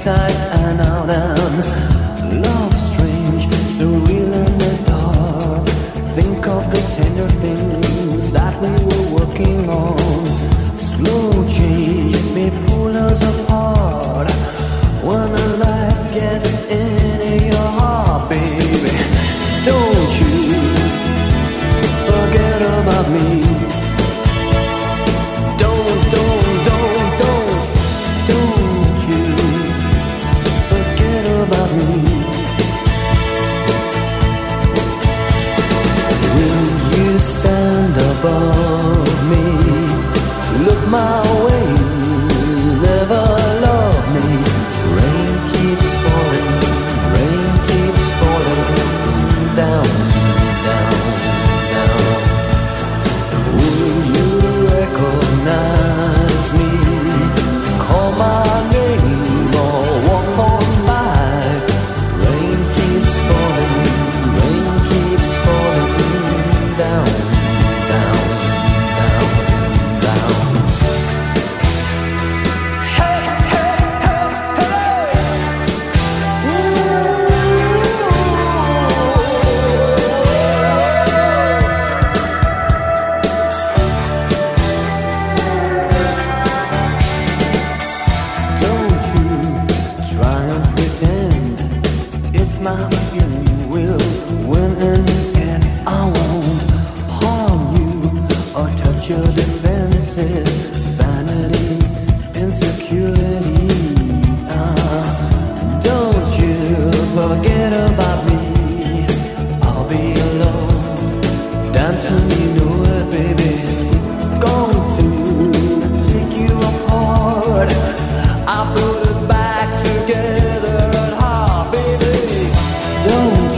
inside and out and mouth. your defenses. alone